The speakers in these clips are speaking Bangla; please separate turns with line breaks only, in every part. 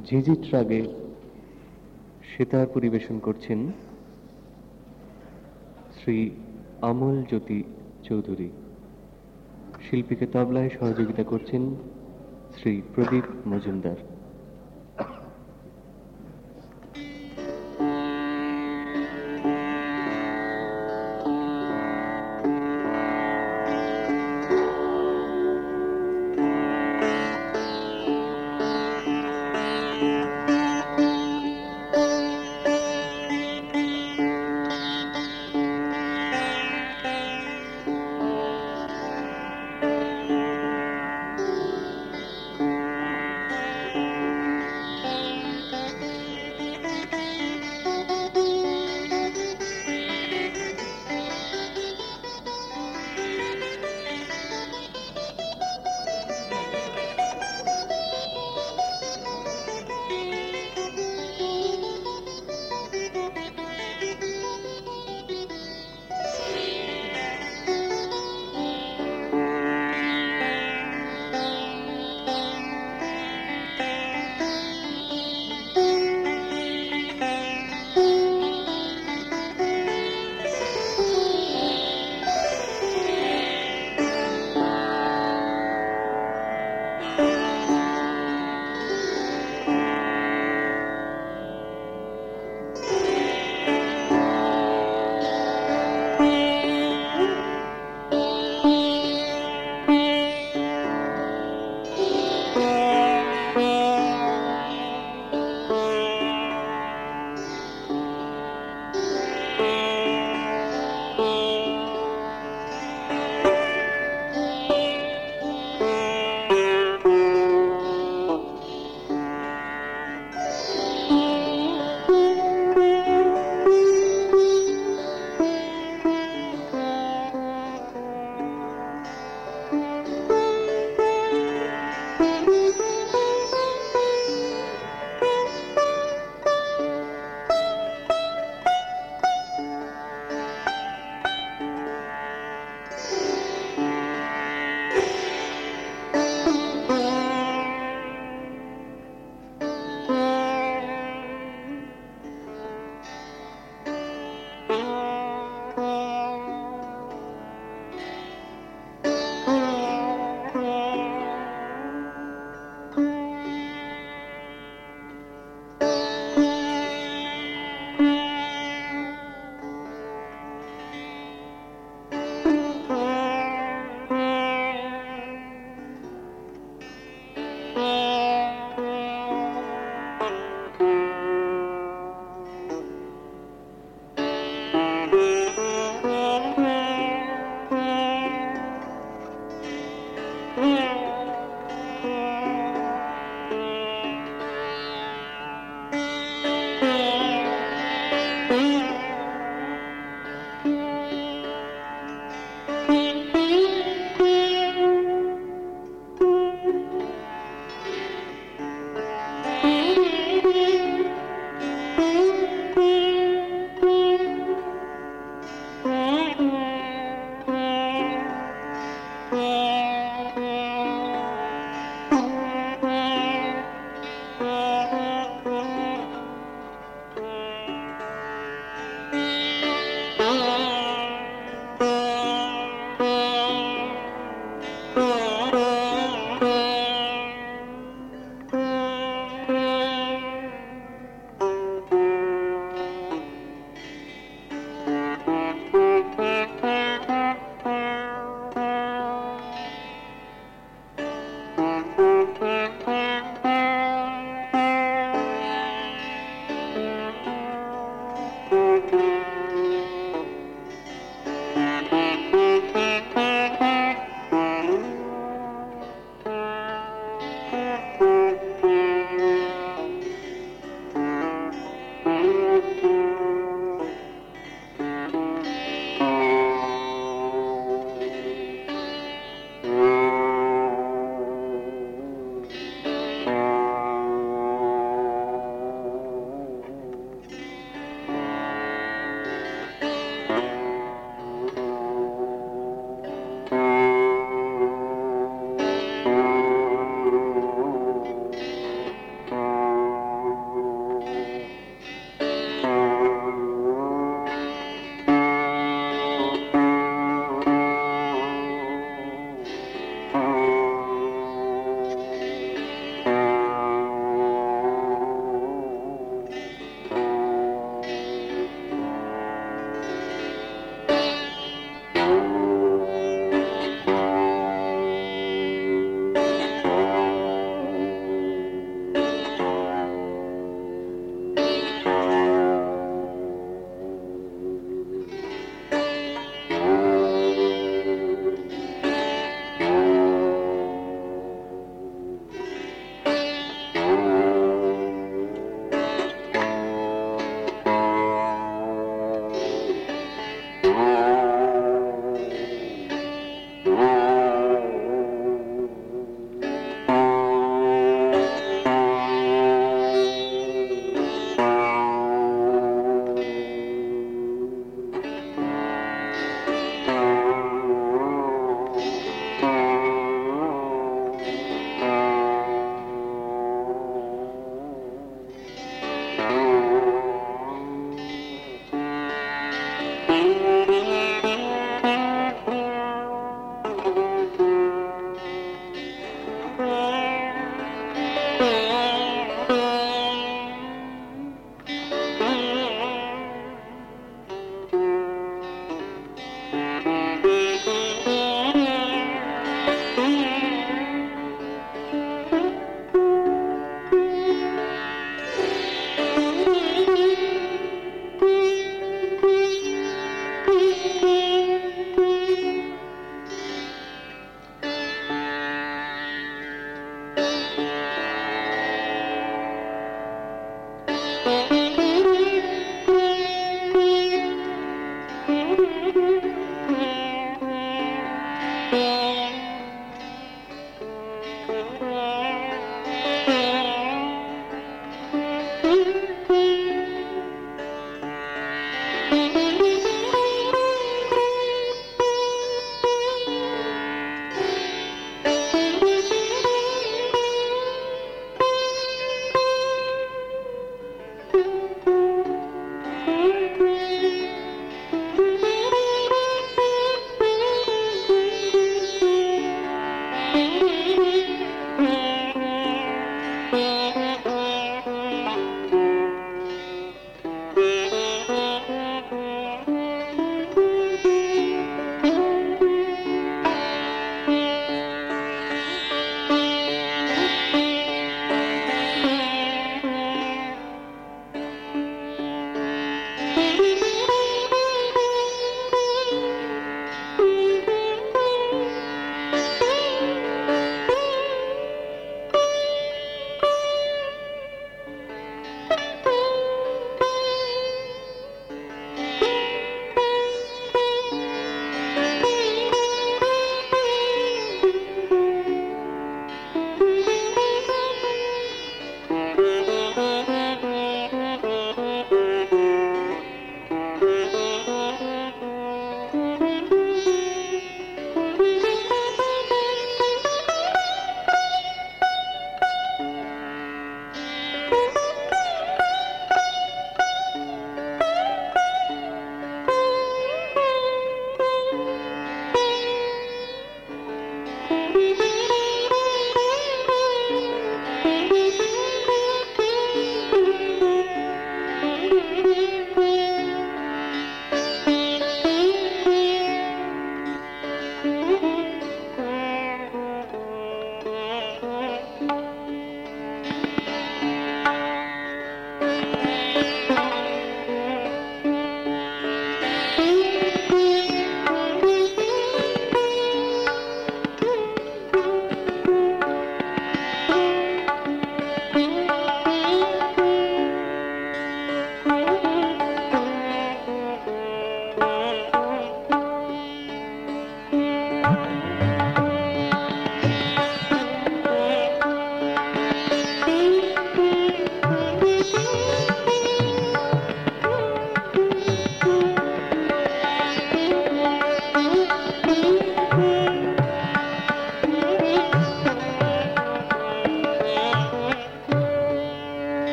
ঝিঝির রাগে সেতার পরিবেশন করছেন শ্রী আমল জ্যোতি চৌধুরী। শিল্পীকে তবলায় সহযোগিতা করছেন শ্রী প্রদীপ মজুমদার।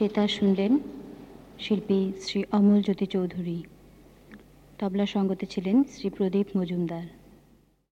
সেতার শুনলেন শিল্পী শ্রী অমল জ্যোতি চৌধুরী। তবলা সঙ্গতে ছিলেন শ্রী প্রদীপ মজুমদার।